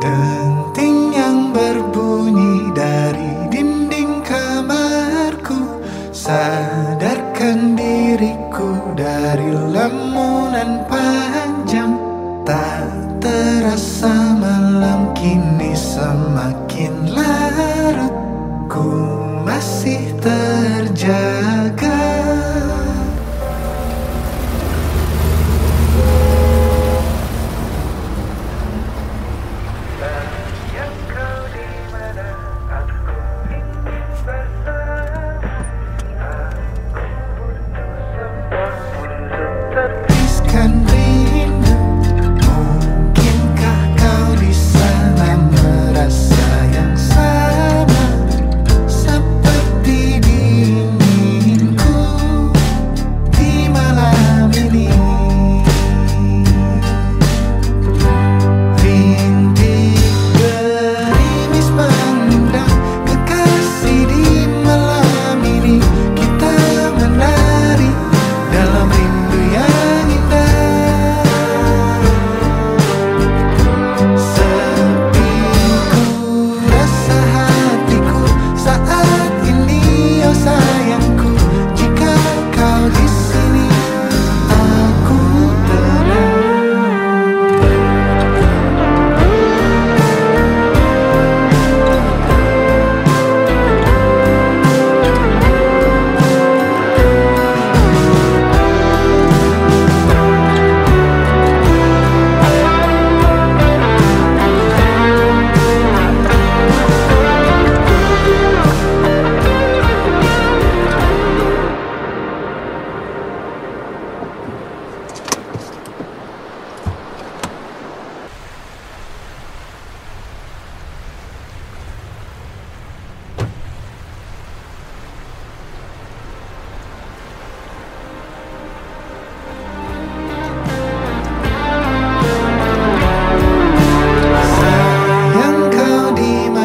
Denting yang berbunyi dari dinding kamarku. Sadarkan diriku dari lamunan panjang. Tak terasa malam kini semakin larut. Ku masih terjaga. can be